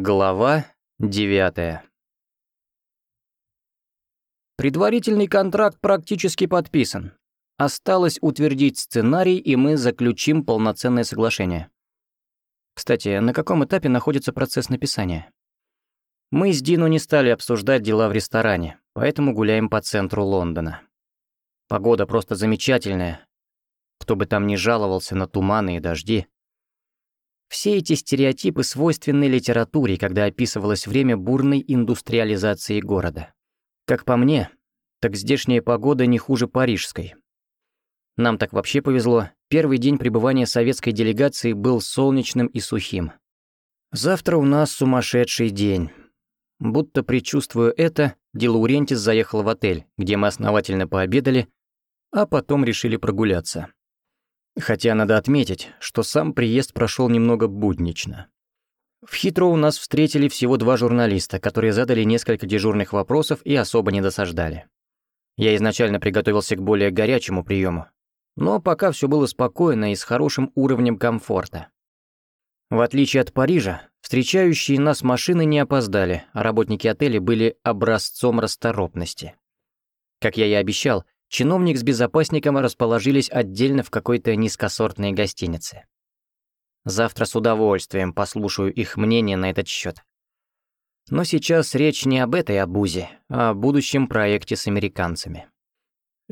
Глава девятая Предварительный контракт практически подписан. Осталось утвердить сценарий, и мы заключим полноценное соглашение. Кстати, на каком этапе находится процесс написания? Мы с Дину не стали обсуждать дела в ресторане, поэтому гуляем по центру Лондона. Погода просто замечательная. Кто бы там ни жаловался на туманы и дожди. Все эти стереотипы свойственны литературе, когда описывалось время бурной индустриализации города. Как по мне, так здешняя погода не хуже парижской. Нам так вообще повезло. Первый день пребывания советской делегации был солнечным и сухим. Завтра у нас сумасшедший день. Будто предчувствуя это, Дилаурентис заехал в отель, где мы основательно пообедали, а потом решили прогуляться. Хотя надо отметить, что сам приезд прошел немного буднично. В Хитроу нас встретили всего два журналиста, которые задали несколько дежурных вопросов и особо не досаждали. Я изначально приготовился к более горячему приему, но пока все было спокойно и с хорошим уровнем комфорта. В отличие от Парижа, встречающие нас машины не опоздали, а работники отеля были образцом расторопности. Как я и обещал, чиновник с безопасником расположились отдельно в какой-то низкосортной гостинице. Завтра с удовольствием послушаю их мнение на этот счет. Но сейчас речь не об этой обузе, а о будущем проекте с американцами.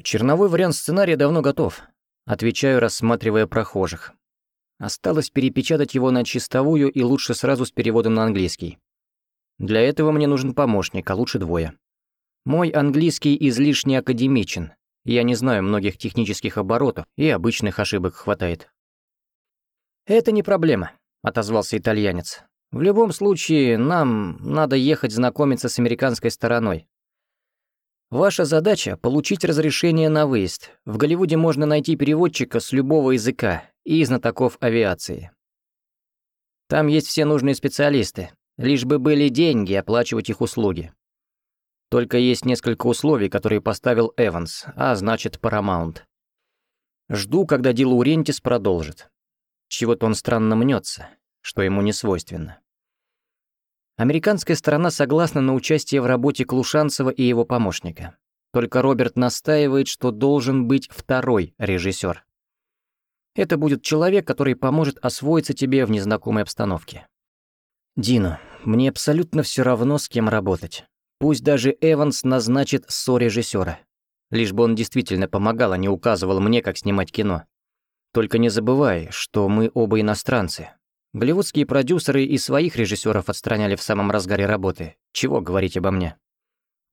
Черновой вариант сценария давно готов. Отвечаю, рассматривая прохожих. Осталось перепечатать его на чистовую и лучше сразу с переводом на английский. Для этого мне нужен помощник, а лучше двое. Мой английский излишне академичен, я не знаю многих технических оборотов, и обычных ошибок хватает. «Это не проблема», — отозвался итальянец. «В любом случае, нам надо ехать знакомиться с американской стороной. Ваша задача — получить разрешение на выезд. В Голливуде можно найти переводчика с любого языка и знатоков авиации. Там есть все нужные специалисты, лишь бы были деньги оплачивать их услуги. Только есть несколько условий, которые поставил Эванс, а значит Paramount. Жду, когда Ди Лаурентис продолжит. Чего-то он странно мнется, что ему не свойственно. Американская сторона согласна на участие в работе Клушанцева и его помощника. Только Роберт настаивает, что должен быть второй режиссер. Это будет человек, который поможет освоиться тебе в незнакомой обстановке. Дина, мне абсолютно все равно, с кем работать. Пусть даже Эванс назначит со-режиссера. Лишь бы он действительно помогал, а не указывал мне, как снимать кино. Только не забывай, что мы оба иностранцы. Голливудские продюсеры и своих режиссеров отстраняли в самом разгаре работы. Чего говорить обо мне?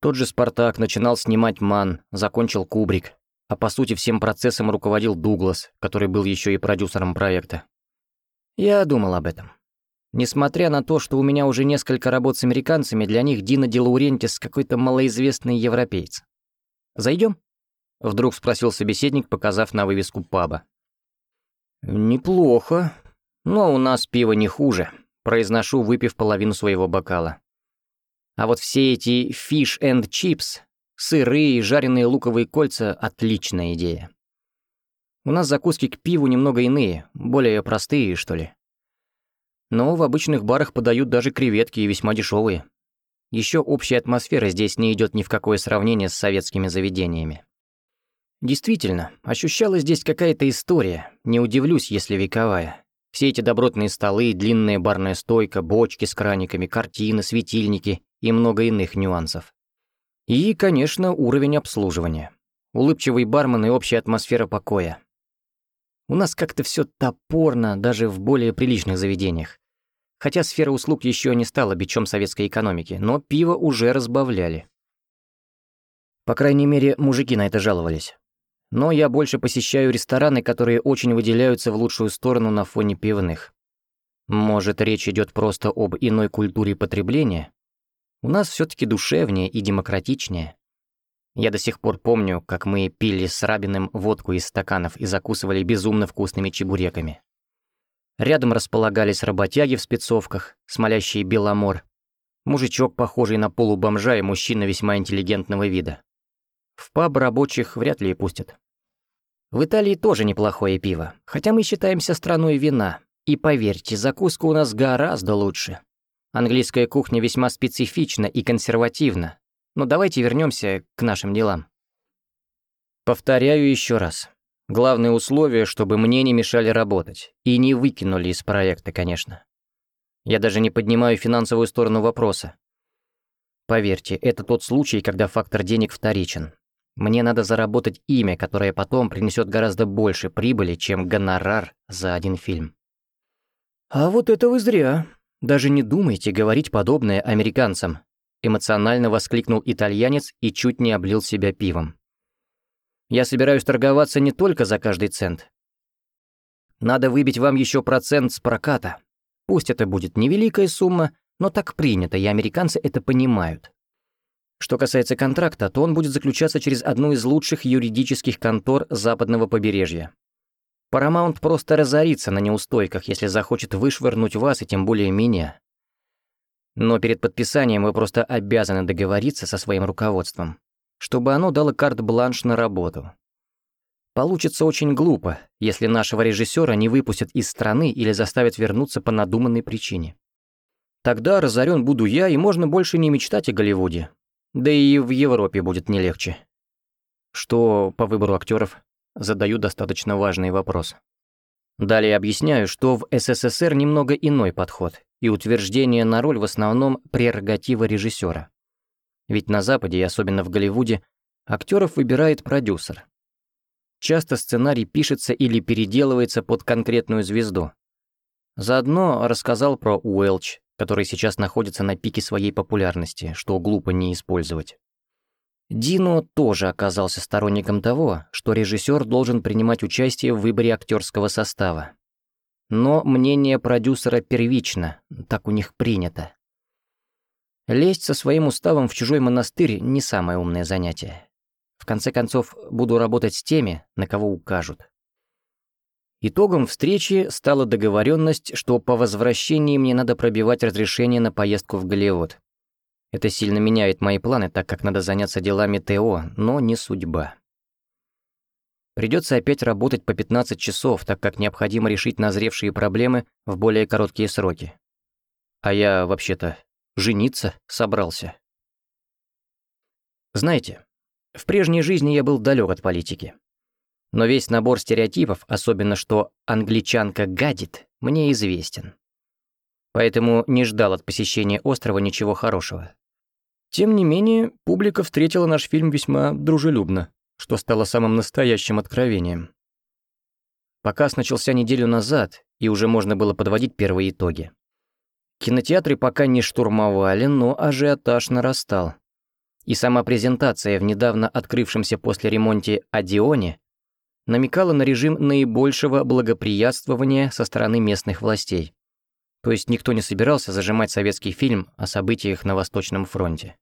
Тот же «Спартак» начинал снимать «Ман», закончил «Кубрик», а по сути всем процессом руководил Дуглас, который был еще и продюсером проекта. Я думал об этом. Несмотря на то, что у меня уже несколько работ с американцами, для них Дина Делаурентис какой-то малоизвестный европеец. Зайдем? Вдруг спросил собеседник, показав на вывеску паба. «Неплохо. Но у нас пиво не хуже», — произношу, выпив половину своего бокала. А вот все эти fish and chips, сырые и жареные луковые кольца — отличная идея. У нас закуски к пиву немного иные, более простые, что ли. Но в обычных барах подают даже креветки и весьма дешевые. Еще общая атмосфера здесь не идет ни в какое сравнение с советскими заведениями. Действительно, ощущалась здесь какая-то история, не удивлюсь, если вековая. Все эти добротные столы, длинная барная стойка, бочки с краниками, картины, светильники и много иных нюансов. И, конечно, уровень обслуживания. Улыбчивый бармен и общая атмосфера покоя. У нас как-то все топорно, даже в более приличных заведениях. Хотя сфера услуг еще не стала бичом советской экономики, но пиво уже разбавляли. По крайней мере, мужики на это жаловались. Но я больше посещаю рестораны, которые очень выделяются в лучшую сторону на фоне пивных. Может, речь идет просто об иной культуре потребления? У нас все таки душевнее и демократичнее. Я до сих пор помню, как мы пили с Рабиным водку из стаканов и закусывали безумно вкусными чебуреками. Рядом располагались работяги в спецовках, смолящие беломор, мужичок, похожий на полубомжа и мужчина весьма интеллигентного вида. В паб рабочих вряд ли и пустят. В Италии тоже неплохое пиво, хотя мы считаемся страной вина, и поверьте, закуска у нас гораздо лучше. Английская кухня весьма специфична и консервативна, но давайте вернемся к нашим делам. Повторяю еще раз. Главное условие, чтобы мне не мешали работать. И не выкинули из проекта, конечно. Я даже не поднимаю финансовую сторону вопроса. Поверьте, это тот случай, когда фактор денег вторичен. Мне надо заработать имя, которое потом принесет гораздо больше прибыли, чем гонорар за один фильм. А вот это вы зря. Даже не думайте говорить подобное американцам. Эмоционально воскликнул итальянец и чуть не облил себя пивом. Я собираюсь торговаться не только за каждый цент. Надо выбить вам еще процент с проката. Пусть это будет невеликая сумма, но так принято, и американцы это понимают. Что касается контракта, то он будет заключаться через одну из лучших юридических контор западного побережья. Paramount просто разорится на неустойках, если захочет вышвырнуть вас и тем более меня. Но перед подписанием вы просто обязаны договориться со своим руководством чтобы оно дало карт-бланш на работу. Получится очень глупо, если нашего режиссера не выпустят из страны или заставят вернуться по надуманной причине. Тогда разорен буду я, и можно больше не мечтать о Голливуде. Да и в Европе будет не легче. Что по выбору актеров? Задаю достаточно важный вопрос. Далее объясняю, что в СССР немного иной подход, и утверждение на роль в основном прерогатива режиссера. Ведь на Западе, и особенно в Голливуде, актеров выбирает продюсер. Часто сценарий пишется или переделывается под конкретную звезду. Заодно рассказал про Уэлч, который сейчас находится на пике своей популярности, что глупо не использовать. Дино тоже оказался сторонником того, что режиссер должен принимать участие в выборе актерского состава. Но мнение продюсера первично, так у них принято. Лезть со своим уставом в чужой монастырь — не самое умное занятие. В конце концов, буду работать с теми, на кого укажут. Итогом встречи стала договоренность, что по возвращении мне надо пробивать разрешение на поездку в Голливуд. Это сильно меняет мои планы, так как надо заняться делами ТО, но не судьба. Придется опять работать по 15 часов, так как необходимо решить назревшие проблемы в более короткие сроки. А я, вообще-то, жениться собрался. Знаете, в прежней жизни я был далек от политики. Но весь набор стереотипов, особенно что англичанка гадит, мне известен. Поэтому не ждал от посещения острова ничего хорошего. Тем не менее, публика встретила наш фильм весьма дружелюбно, что стало самым настоящим откровением. Показ начался неделю назад, и уже можно было подводить первые итоги. Кинотеатры пока не штурмовали, но ажиотаж нарастал. И сама презентация в недавно открывшемся после ремонте Одионе намекала на режим наибольшего благоприятствования со стороны местных властей. То есть никто не собирался зажимать советский фильм о событиях на Восточном фронте.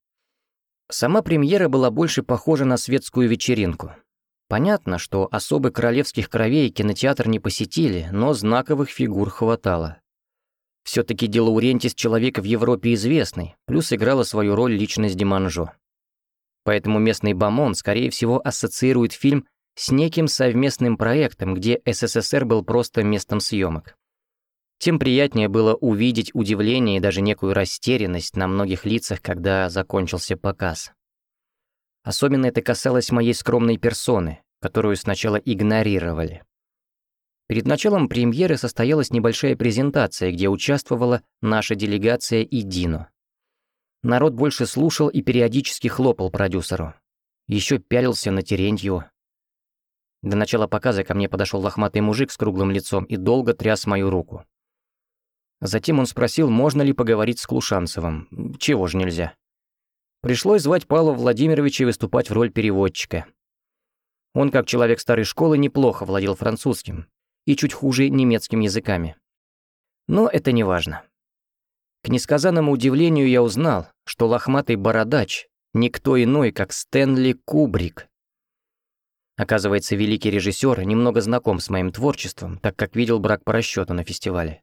Сама премьера была больше похожа на светскую вечеринку. Понятно, что особо королевских кровей кинотеатр не посетили, но знаковых фигур хватало. Все-таки Делаурентис человек в Европе известный, плюс играла свою роль личность Диманжо. Поэтому местный Бамон, скорее всего, ассоциирует фильм с неким совместным проектом, где СССР был просто местом съемок. Тем приятнее было увидеть удивление и даже некую растерянность на многих лицах, когда закончился показ. Особенно это касалось моей скромной персоны, которую сначала игнорировали. Перед началом премьеры состоялась небольшая презентация, где участвовала наша делегация и Дино. Народ больше слушал и периодически хлопал продюсеру. Еще пялился на Терентьеву. До начала показа ко мне подошел лохматый мужик с круглым лицом и долго тряс мою руку. Затем он спросил, можно ли поговорить с Клушанцевым. Чего же нельзя. Пришлось звать Павла Владимировича выступать в роль переводчика. Он, как человек старой школы, неплохо владел французским, и чуть хуже немецким языками. Но это не важно. К несказанному удивлению я узнал, что лохматый бородач — никто иной, как Стэнли Кубрик. Оказывается, великий режиссер немного знаком с моим творчеством, так как видел брак по расчету на фестивале.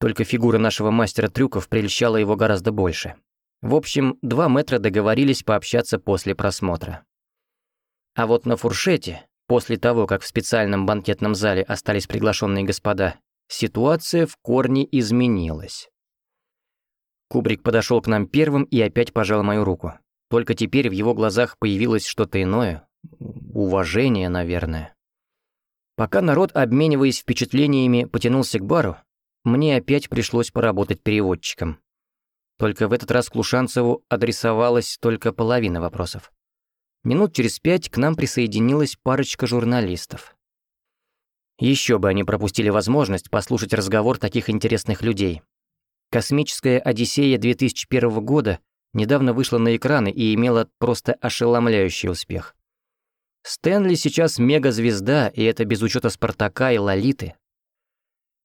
Только фигура нашего мастера трюков прельщала его гораздо больше. В общем, два метра договорились пообщаться после просмотра. А вот на фуршете После того, как в специальном банкетном зале остались приглашенные господа, ситуация в корне изменилась. Кубрик подошел к нам первым и опять пожал мою руку. Только теперь в его глазах появилось что-то иное. Уважение, наверное. Пока народ, обмениваясь впечатлениями, потянулся к бару, мне опять пришлось поработать переводчиком. Только в этот раз Клушанцеву адресовалась только половина вопросов. Минут через пять к нам присоединилась парочка журналистов. Еще бы они пропустили возможность послушать разговор таких интересных людей. Космическая Одиссея 2001 года недавно вышла на экраны и имела просто ошеломляющий успех. Стэнли сейчас мегазвезда, и это без учета Спартака и Лолиты.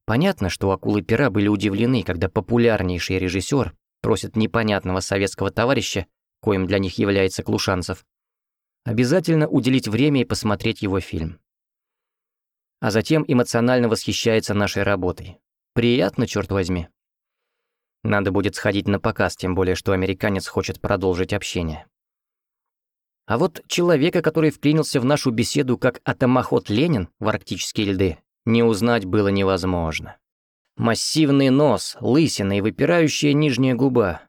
Понятно, что акулы пера были удивлены, когда популярнейший режиссер просит непонятного советского товарища, коим для них является Клушанцев, обязательно уделить время и посмотреть его фильм. А затем эмоционально восхищается нашей работой. Приятно, черт возьми. Надо будет сходить на показ, тем более, что американец хочет продолжить общение. А вот человека, который вклинился в нашу беседу как атомоход Ленин в арктические льды, не узнать было невозможно. Массивный нос, лысина и выпирающая нижняя губа.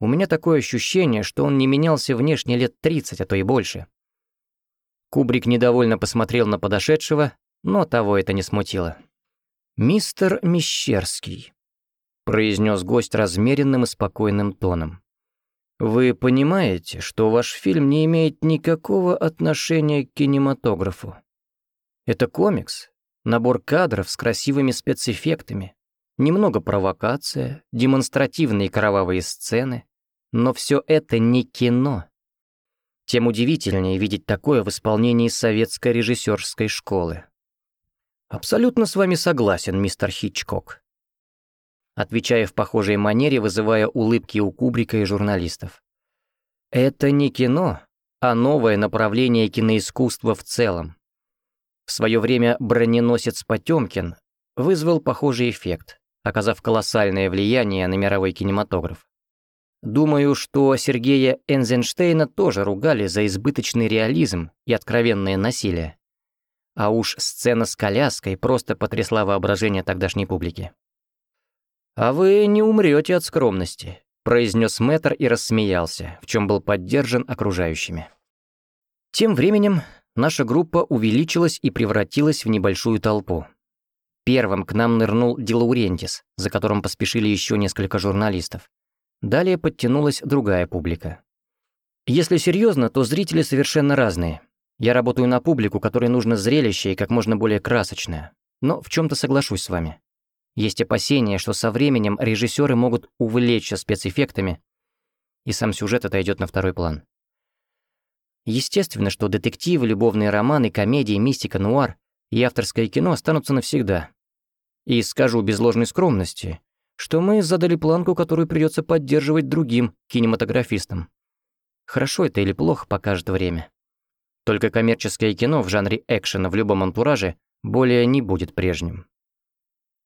У меня такое ощущение, что он не менялся внешне лет 30, а то и больше. Кубрик недовольно посмотрел на подошедшего, но того это не смутило. «Мистер Мещерский», произнес гость размеренным и спокойным тоном. «Вы понимаете, что ваш фильм не имеет никакого отношения к кинематографу? Это комикс, набор кадров с красивыми спецэффектами, немного провокация, демонстративные кровавые сцены, но все это не кино. Тем удивительнее видеть такое в исполнении советской режиссерской школы. Абсолютно с вами согласен, мистер Хичкок отвечая в похожей манере, вызывая улыбки у Кубрика и журналистов. Это не кино, а новое направление киноискусства в целом. В свое время броненосец Потемкин вызвал похожий эффект, оказав колоссальное влияние на мировой кинематограф. Думаю, что Сергея Энзенштейна тоже ругали за избыточный реализм и откровенное насилие. А уж сцена с коляской просто потрясла воображение тогдашней публики. «А вы не умрете от скромности», — произнес мэтр и рассмеялся, в чем был поддержан окружающими. Тем временем наша группа увеличилась и превратилась в небольшую толпу. Первым к нам нырнул Дилаурентис, за которым поспешили еще несколько журналистов. Далее подтянулась другая публика. Если серьезно, то зрители совершенно разные. Я работаю на публику, которой нужно зрелище и как можно более красочное. Но в чем то соглашусь с вами. Есть опасения, что со временем режиссеры могут увлечься спецэффектами, и сам сюжет отойдет на второй план. Естественно, что детективы, любовные романы, комедии, мистика, нуар и авторское кино останутся навсегда. И скажу без ложной скромности, что мы задали планку, которую придется поддерживать другим кинематографистам. Хорошо это или плохо покажет время. Только коммерческое кино в жанре экшена в любом антураже более не будет прежним.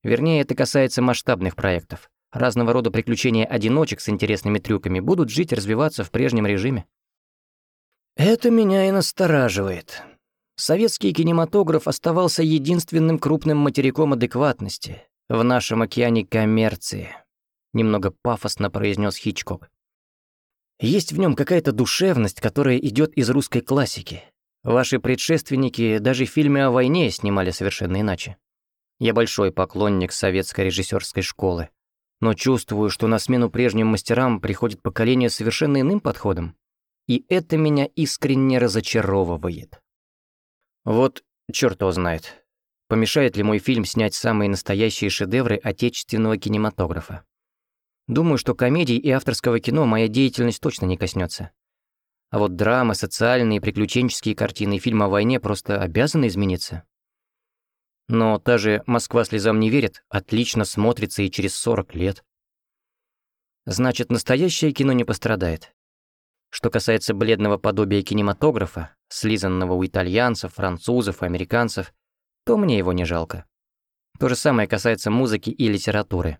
Вернее, это касается масштабных проектов. Разного рода приключения одиночек с интересными трюками будут жить и развиваться в прежнем режиме. Это меня и настораживает. Советский кинематограф оставался единственным крупным материком адекватности в нашем океане коммерции. Немного пафосно произнес Хичкок. Есть в нем какая-то душевность, которая идет из русской классики. Ваши предшественники даже фильмы о войне снимали совершенно иначе. Я большой поклонник советской режиссерской школы, но чувствую, что на смену прежним мастерам приходит поколение совершенно иным подходом, и это меня искренне разочаровывает. Вот черт его знает, помешает ли мой фильм снять самые настоящие шедевры отечественного кинематографа. Думаю, что комедий и авторского кино моя деятельность точно не коснется. А вот драмы, социальные, приключенческие картины и фильмы о войне просто обязаны измениться. Но та же «Москва слезам не верит» отлично смотрится и через 40 лет. Значит, настоящее кино не пострадает. Что касается бледного подобия кинематографа, слизанного у итальянцев, французов, американцев, то мне его не жалко. То же самое касается музыки и литературы.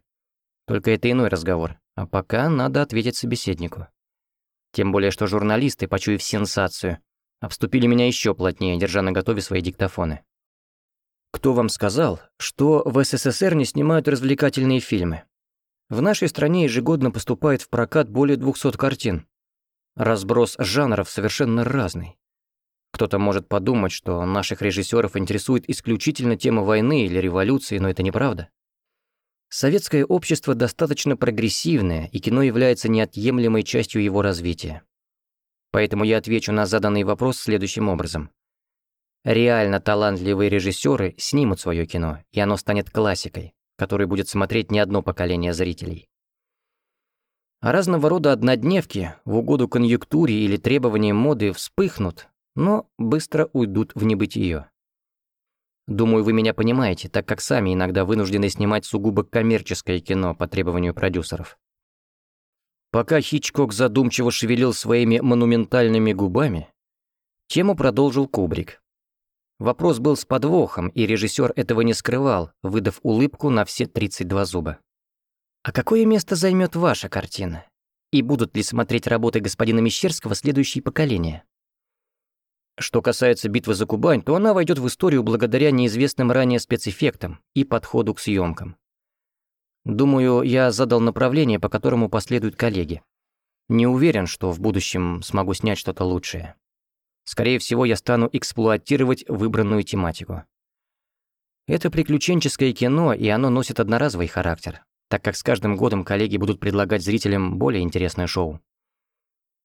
Только это иной разговор, а пока надо ответить собеседнику. Тем более, что журналисты, почуяв сенсацию, обступили меня еще плотнее, держа на готове свои диктофоны. Кто вам сказал, что в СССР не снимают развлекательные фильмы? В нашей стране ежегодно поступает в прокат более 200 картин. Разброс жанров совершенно разный. Кто-то может подумать, что наших режиссеров интересует исключительно тема войны или революции, но это неправда. Советское общество достаточно прогрессивное, и кино является неотъемлемой частью его развития. Поэтому я отвечу на заданный вопрос следующим образом. Реально талантливые режиссеры снимут свое кино, и оно станет классикой, который будет смотреть не одно поколение зрителей. А разного рода однодневки в угоду конъюнктуре или требованиям моды вспыхнут, но быстро уйдут в небытие. Думаю, вы меня понимаете, так как сами иногда вынуждены снимать сугубо коммерческое кино по требованию продюсеров. Пока Хичкок задумчиво шевелил своими монументальными губами, тему продолжил Кубрик. Вопрос был с подвохом, и режиссер этого не скрывал, выдав улыбку на все 32 зуба. «А какое место займет ваша картина? И будут ли смотреть работы господина Мещерского следующие поколения?» Что касается битвы за Кубань, то она войдет в историю благодаря неизвестным ранее спецэффектам и подходу к съемкам. Думаю, я задал направление, по которому последуют коллеги. Не уверен, что в будущем смогу снять что-то лучшее. Скорее всего, я стану эксплуатировать выбранную тематику. Это приключенческое кино, и оно носит одноразовый характер, так как с каждым годом коллеги будут предлагать зрителям более интересное шоу.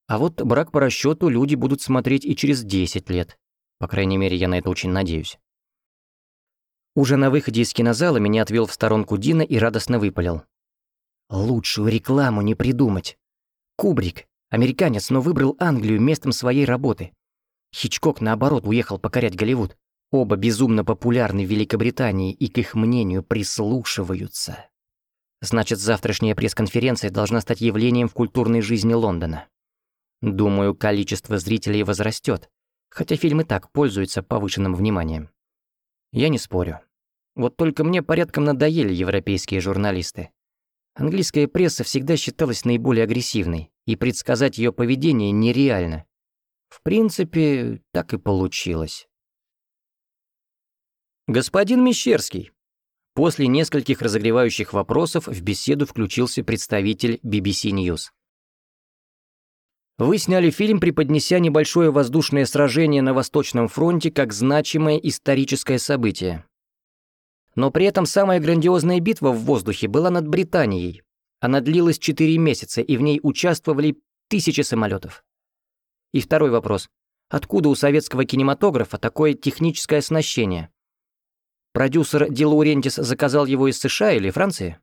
А вот брак по расчету люди будут смотреть и через 10 лет. По крайней мере, я на это очень надеюсь. Уже на выходе из кинозала меня отвел в сторонку Дина и радостно выпалил. «Лучшую рекламу не придумать. Кубрик, американец, но выбрал Англию местом своей работы. Хичкок, наоборот, уехал покорять Голливуд. Оба безумно популярны в Великобритании и к их мнению прислушиваются. Значит, завтрашняя пресс-конференция должна стать явлением в культурной жизни Лондона. Думаю, количество зрителей возрастет, хотя фильм и так пользуется повышенным вниманием. Я не спорю. Вот только мне порядком надоели европейские журналисты. Английская пресса всегда считалась наиболее агрессивной, и предсказать ее поведение нереально. В принципе, так и получилось. «Господин Мещерский». После нескольких разогревающих вопросов в беседу включился представитель BBC News. Вы сняли фильм, преподнеся небольшое воздушное сражение на Восточном фронте как значимое историческое событие. Но при этом самая грандиозная битва в воздухе была над Британией. Она длилась 4 месяца, и в ней участвовали тысячи самолетов. И второй вопрос. Откуда у советского кинематографа такое техническое оснащение? Продюсер Ди заказал его из США или Франции?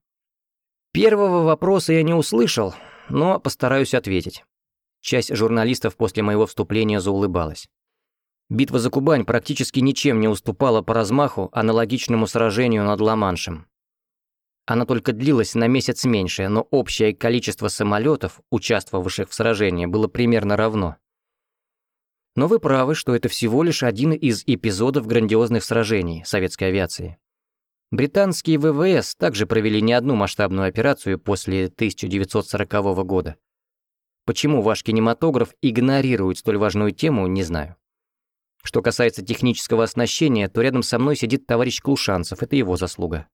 Первого вопроса я не услышал, но постараюсь ответить. Часть журналистов после моего вступления заулыбалась. Битва за Кубань практически ничем не уступала по размаху аналогичному сражению над Ла-Маншем. Она только длилась на месяц меньше, но общее количество самолетов, участвовавших в сражении, было примерно равно. Но вы правы, что это всего лишь один из эпизодов грандиозных сражений советской авиации. Британские ВВС также провели не одну масштабную операцию после 1940 года. Почему ваш кинематограф игнорирует столь важную тему, не знаю. Что касается технического оснащения, то рядом со мной сидит товарищ Клушанцев, это его заслуга.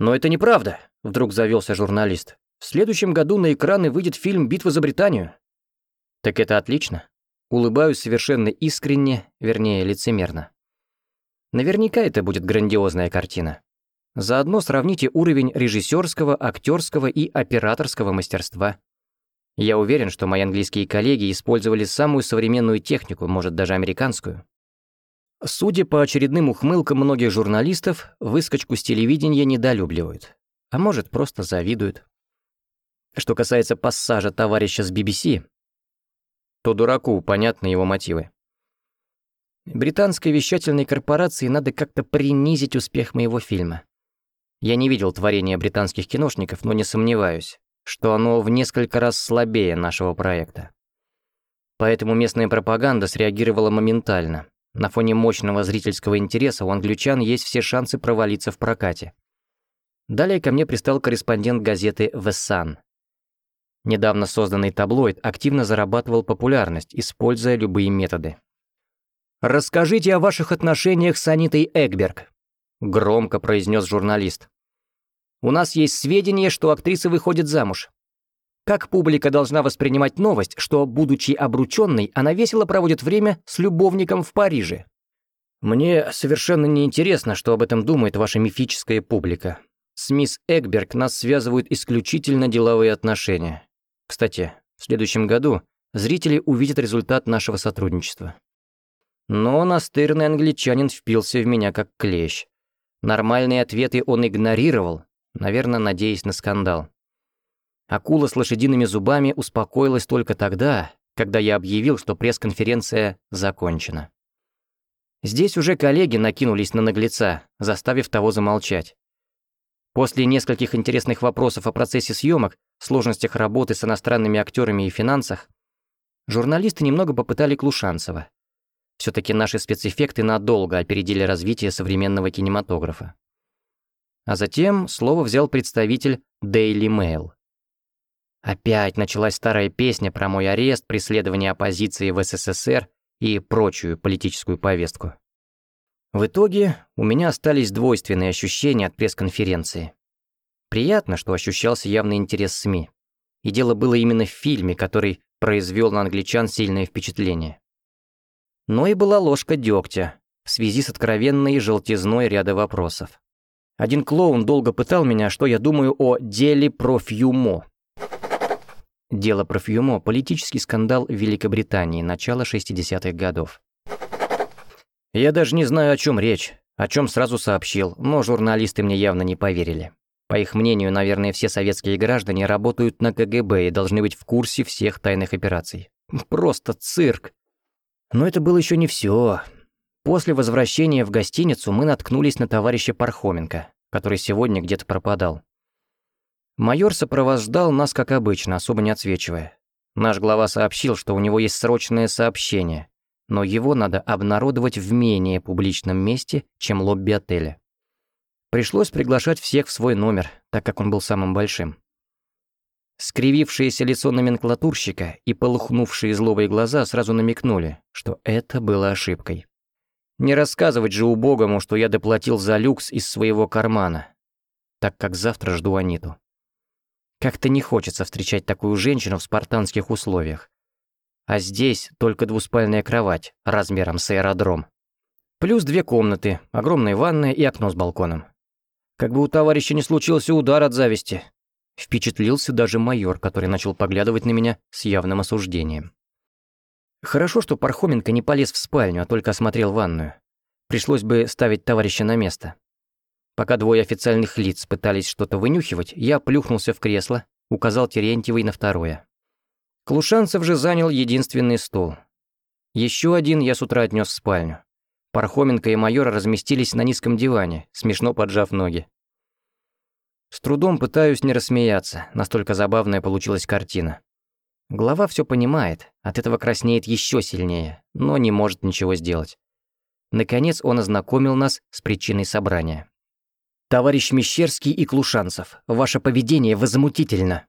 «Но это неправда», — вдруг завелся журналист. «В следующем году на экраны выйдет фильм «Битва за Британию». «Так это отлично». Улыбаюсь совершенно искренне, вернее, лицемерно. Наверняка это будет грандиозная картина. Заодно сравните уровень режиссерского, актерского и операторского мастерства. Я уверен, что мои английские коллеги использовали самую современную технику, может, даже американскую. Судя по очередным ухмылкам многих журналистов, выскочку с телевидения недолюбливают. А может, просто завидуют. Что касается пассажа товарища с BBC, то дураку понятны его мотивы. Британской вещательной корпорации надо как-то принизить успех моего фильма. Я не видел творения британских киношников, но не сомневаюсь что оно в несколько раз слабее нашего проекта. Поэтому местная пропаганда среагировала моментально. На фоне мощного зрительского интереса у англичан есть все шансы провалиться в прокате. Далее ко мне пристал корреспондент газеты «The Sun». Недавно созданный таблоид активно зарабатывал популярность, используя любые методы. «Расскажите о ваших отношениях с Анитой Эгберг», — громко произнес журналист. У нас есть сведения, что актриса выходит замуж. Как публика должна воспринимать новость, что, будучи обрученной, она весело проводит время с любовником в Париже? Мне совершенно не интересно, что об этом думает ваша мифическая публика. С мисс Эгберг нас связывают исключительно деловые отношения. Кстати, в следующем году зрители увидят результат нашего сотрудничества. Но настырный англичанин впился в меня как клещ. Нормальные ответы он игнорировал, наверное, надеясь на скандал. Акула с лошадиными зубами успокоилась только тогда, когда я объявил, что пресс-конференция закончена. Здесь уже коллеги накинулись на наглеца, заставив того замолчать. После нескольких интересных вопросов о процессе съемок, сложностях работы с иностранными актерами и финансах, журналисты немного попытали Клушанцева. все таки наши спецэффекты надолго опередили развитие современного кинематографа. А затем слово взял представитель Daily Mail. Опять началась старая песня про мой арест, преследование оппозиции в СССР и прочую политическую повестку. В итоге у меня остались двойственные ощущения от пресс-конференции. Приятно, что ощущался явный интерес СМИ. И дело было именно в фильме, который произвел на англичан сильное впечатление. Но и была ложка дегтя в связи с откровенной желтизной ряда вопросов. Один клоун долго пытал меня, что я думаю о деле про Фьюмо, Дело про Фьюмо – политический скандал в Великобритании начала 60-х годов. Я даже не знаю, о чем речь, о чем сразу сообщил, но журналисты мне явно не поверили. По их мнению, наверное, все советские граждане работают на КГБ и должны быть в курсе всех тайных операций. Просто цирк. Но это было еще не все. После возвращения в гостиницу мы наткнулись на товарища Пархоменко, который сегодня где-то пропадал. Майор сопровождал нас, как обычно, особо не отсвечивая. Наш глава сообщил, что у него есть срочное сообщение, но его надо обнародовать в менее публичном месте, чем лобби отеля. Пришлось приглашать всех в свой номер, так как он был самым большим. Скривившееся лицо номенклатурщика и полухнувшие злобой глаза сразу намекнули, что это было ошибкой. Не рассказывать же убогому, что я доплатил за люкс из своего кармана, так как завтра жду Аниту. Как-то не хочется встречать такую женщину в спартанских условиях. А здесь только двуспальная кровать размером с аэродром. Плюс две комнаты, огромная ванная и окно с балконом. Как бы у товарища не случился удар от зависти. Впечатлился даже майор, который начал поглядывать на меня с явным осуждением. Хорошо, что Пархоменко не полез в спальню, а только осмотрел ванную. Пришлось бы ставить товарища на место. Пока двое официальных лиц пытались что-то вынюхивать, я плюхнулся в кресло, указал Терентьевой на второе. Клушанцев же занял единственный стул. Еще один я с утра отнес в спальню. Пархоменко и майор разместились на низком диване, смешно поджав ноги. С трудом пытаюсь не рассмеяться, настолько забавная получилась картина. Глава все понимает, от этого краснеет еще сильнее, но не может ничего сделать. Наконец он ознакомил нас с причиной собрания. «Товарищ Мещерский и Клушанцев, ваше поведение возмутительно».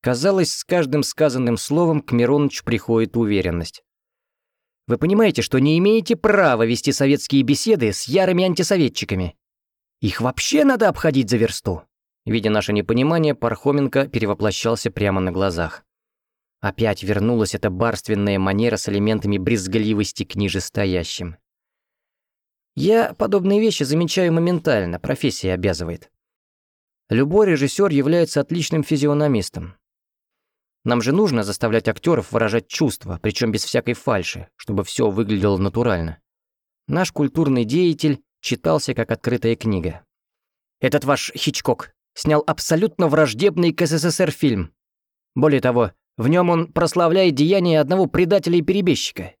Казалось, с каждым сказанным словом к Миронычу приходит уверенность. «Вы понимаете, что не имеете права вести советские беседы с ярыми антисоветчиками? Их вообще надо обходить за версту». Видя наше непонимание, Пархоменко перевоплощался прямо на глазах. Опять вернулась эта барственная манера с элементами брезгливости к нижестоящим. Я подобные вещи замечаю моментально, профессия обязывает. Любой режиссер является отличным физиономистом. Нам же нужно заставлять актеров выражать чувства, причем без всякой фальши, чтобы все выглядело натурально. Наш культурный деятель читался как открытая книга. Этот ваш Хичкок снял абсолютно враждебный к СССР фильм. Более того, в нем он прославляет деяния одного предателя и перебежчика.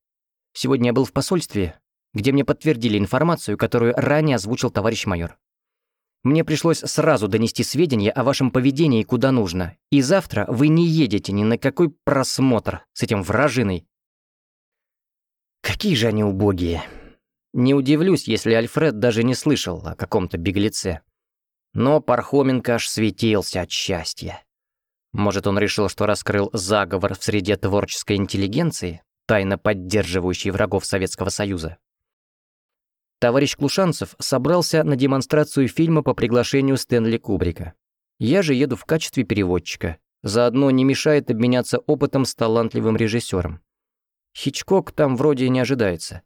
Сегодня я был в посольстве, где мне подтвердили информацию, которую ранее озвучил товарищ майор. Мне пришлось сразу донести сведения о вашем поведении куда нужно, и завтра вы не едете ни на какой просмотр с этим вражиной. Какие же они убогие. Не удивлюсь, если Альфред даже не слышал о каком-то беглеце. Но Пархоменко аж светился от счастья. Может, он решил, что раскрыл заговор в среде творческой интеллигенции, тайно поддерживающей врагов Советского Союза? Товарищ Клушанцев собрался на демонстрацию фильма по приглашению Стэнли Кубрика. Я же еду в качестве переводчика. Заодно не мешает обменяться опытом с талантливым режиссером. Хичкок там вроде не ожидается.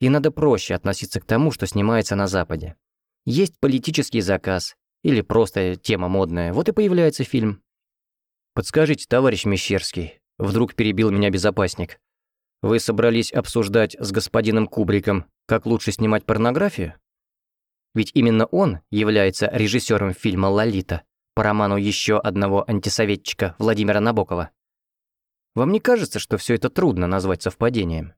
И надо проще относиться к тому, что снимается на Западе. Есть политический заказ, или просто тема модная, вот и появляется фильм. «Подскажите, товарищ Мещерский», — вдруг перебил меня безопасник. «Вы собрались обсуждать с господином Кубриком, как лучше снимать порнографию? Ведь именно он является режиссером фильма «Лолита» по роману еще одного антисоветчика Владимира Набокова. Вам не кажется, что все это трудно назвать совпадением?